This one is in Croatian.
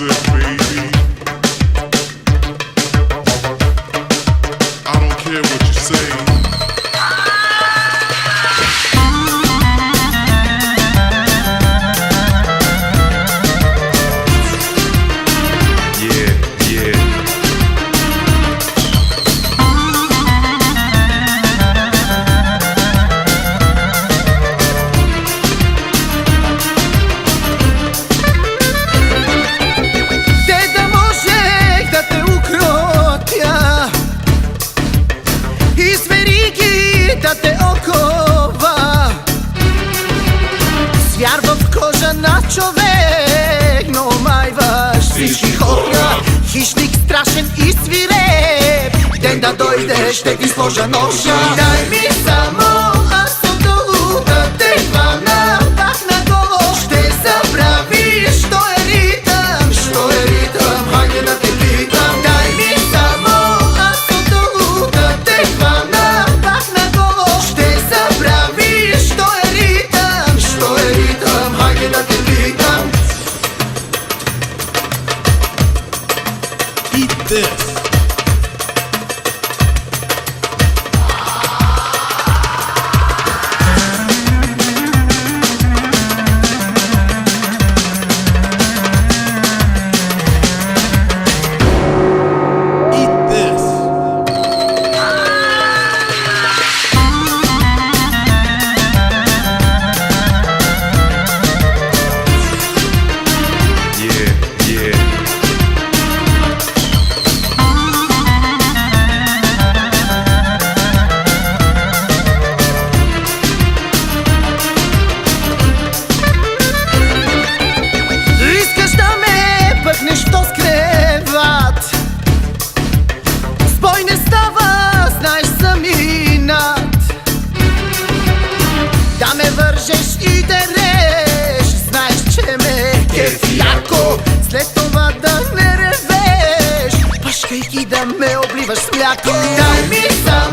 listen. Hišnik strašen i svirep. Den da dojdeš tek ti složa noša Daj mi this. a